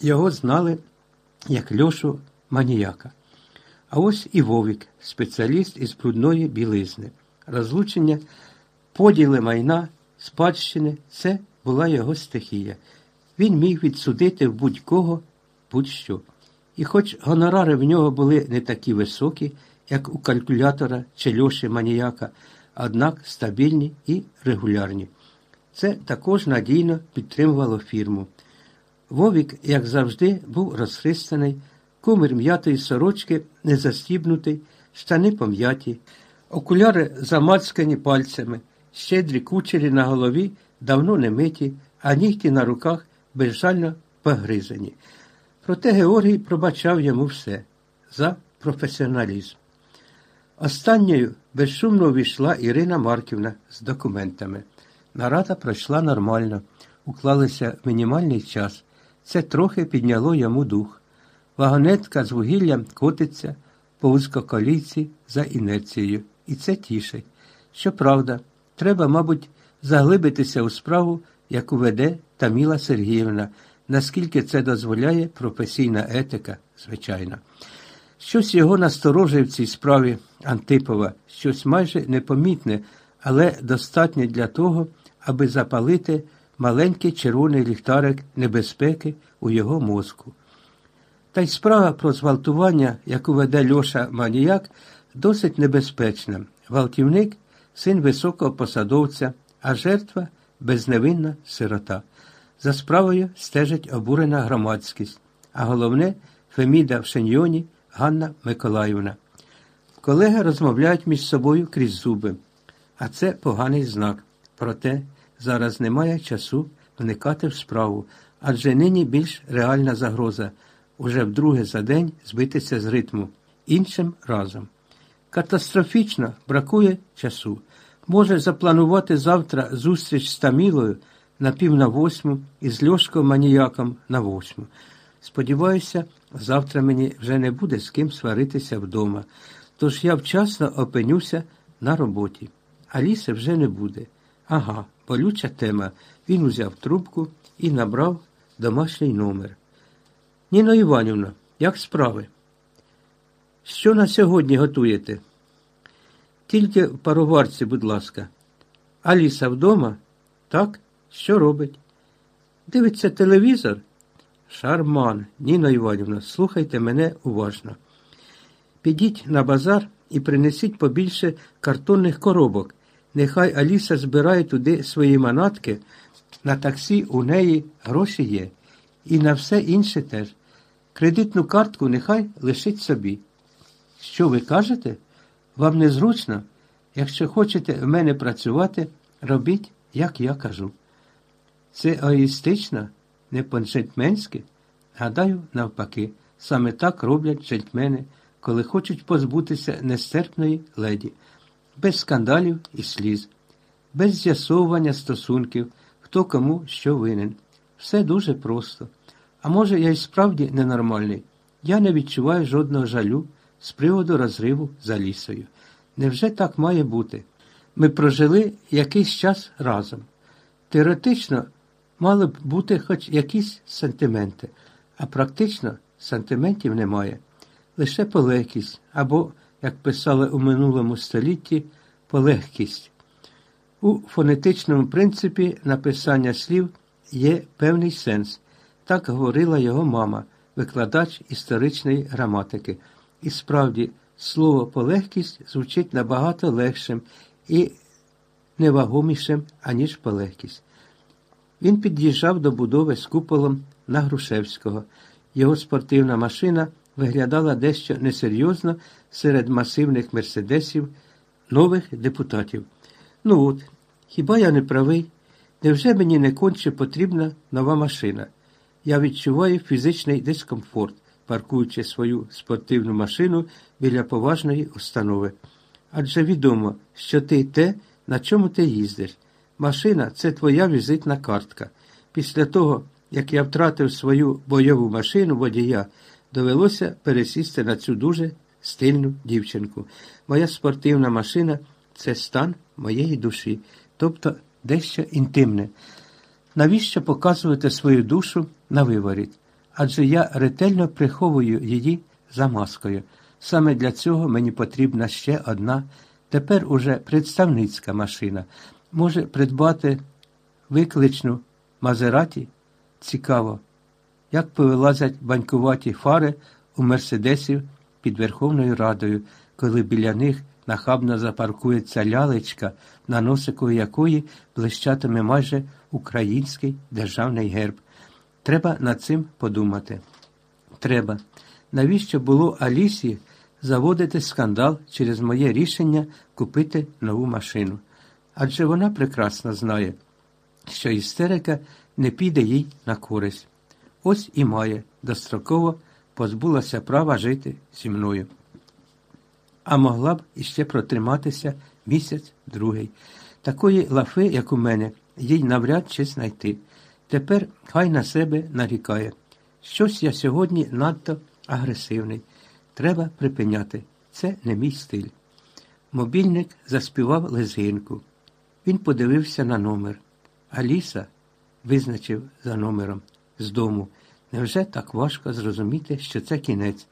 його знали як Льошу Маніяка. А ось і Вовік, спеціаліст із брудної білизни. Розлучення, поділи майна, спадщини це була його стихія. Він міг відсудити в будь-кого будь-що. І хоч гонорари в нього були не такі високі, як у калькулятора чи Льоші Маніяка, однак стабільні і регулярні. Це також надійно підтримувало фірму. Вовік, як завжди, був розхристаний, кумир м'ятої сорочки не застібнутий, штани пом'яті, окуляри замацькані пальцями, щедрі кучері на голові давно не миті, а нігті на руках безжально погризані. Проте Георгій пробачав йому все за професіоналізм. Останньою безшумно увійшла Ірина Марківна з документами. Нарада пройшла нормально, уклалися в мінімальний час. Це трохи підняло йому дух. Вагонетка з вугіллям котиться по вузькоколійці за інерцією, і це тішить. Щоправда, треба, мабуть, заглибитися у справу, яку веде Таміла Сергіївна, наскільки це дозволяє професійна етика, звичайно. Щось його насторожує в цій справі Антипова, щось майже непомітне, але достатнє для того, аби запалити маленький червоний ліхтарик небезпеки у його мозку. Та й справа про зґвалтування, яку веде Льоша Маніяк, досить небезпечна. Гвалтівник син високого посадовця, а жертва безневинна сирота. За справою стежить обурена громадськість, а головне Феміда в Шеньйоні Ганна Миколаївна. Колеги розмовляють між собою крізь зуби, а це поганий знак. Проте зараз немає часу вникати в справу, адже нині більш реальна загроза уже вдруге за день збитися з ритму іншим разом. Катастрофічно бракує часу. Може запланувати завтра зустріч з Тамілою на пів на восьму і з Льошком Маніяком на восьму. Сподіваюся, завтра мені вже не буде з ким сваритися вдома, тож я вчасно опинюся на роботі. Аліси вже не буде. Ага, болюча тема. Він узяв трубку і набрав домашній номер. Ніно Іванівна, як справи? Що на сьогодні готуєте? Тільки в пароварці, будь ласка. Аліса вдома? Так? Що робить? Дивиться телевізор? Шарман, Ніна Іванівна, слухайте мене уважно. Підіть на базар і принесіть побільше картонних коробок. Нехай Аліса збирає туди свої манатки, на таксі у неї гроші є. І на все інше теж. Кредитну картку нехай лишить собі. Що ви кажете? Вам незручно? Якщо хочете в мене працювати, робіть, як я кажу. Це аїстично, не по-джентльменськи? Гадаю, навпаки, саме так роблять джентльмени, коли хочуть позбутися нестерпної леді, без скандалів і сліз, без з'ясовування стосунків, хто кому що винен. Все дуже просто. А може, я й справді ненормальний. Я не відчуваю жодного жалю з приводу розриву за лісою. Невже так має бути? Ми прожили якийсь час разом. Теоретично мали б бути хоч якісь сантименти, а практично сантиментів немає. Лише полегкість або, як писали у минулому столітті, полегкість. У фонетичному принципі написання слів є певний сенс. Так говорила його мама, викладач історичної граматики. І справді, слово полегкість звучить набагато легшим і невагомішим, аніж полегкість. Він під'їжджав до будови з куполом на Грушевського. Його спортивна машина виглядала дещо несерйозно серед масивних мерседесів нових депутатів. Ну от, хіба я не правий? Невже мені не конче потрібна нова машина? Я відчуваю фізичний дискомфорт, паркуючи свою спортивну машину біля поважної установи. Адже відомо, що ти те, на чому ти їздиш. Машина це твоя візитна картка. Після того, як я втратив свою бойову машину водія, довелося пересісти на цю дуже стильну дівчинку. Моя спортивна машина це стан моєї душі, тобто дещо інтимне. Навіщо показувати свою душу на виворіт? адже я ретельно приховую її за маскою. Саме для цього мені потрібна ще одна, тепер уже представницька машина. Може придбати викличну Мазераті? Цікаво, як повилазять банькуваті фари у мерседесів під Верховною Радою, коли біля них нахабно запаркується лялечка, на носику якої блищатиме майже український державний герб. Треба над цим подумати. Треба. Навіщо було Алісі заводити скандал через моє рішення купити нову машину? Адже вона прекрасно знає, що істерика не піде їй на користь. Ось і має достроково позбулася права жити зі мною. А могла б іще протриматися місяць другий. Такої лафи, як у мене, їй навряд чи знайти. Тепер хай на себе нарікає. Щось я сьогодні надто агресивний. Треба припиняти. Це не мій стиль. Мобільник заспівав лезгинку. Він подивився на номер. Аліса визначив за номером з дому. Невже так важко зрозуміти, що це кінець?